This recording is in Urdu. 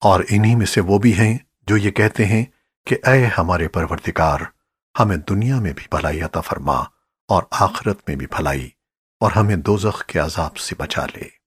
اور انہی میں سے وہ بھی ہیں جو یہ کہتے ہیں کہ اے ہمارے پروردگار، ہمیں دنیا میں بھی بھلائی عطا فرما اور آخرت میں بھی بھلائی اور ہمیں دوزخ کے عذاب سے بچا لے۔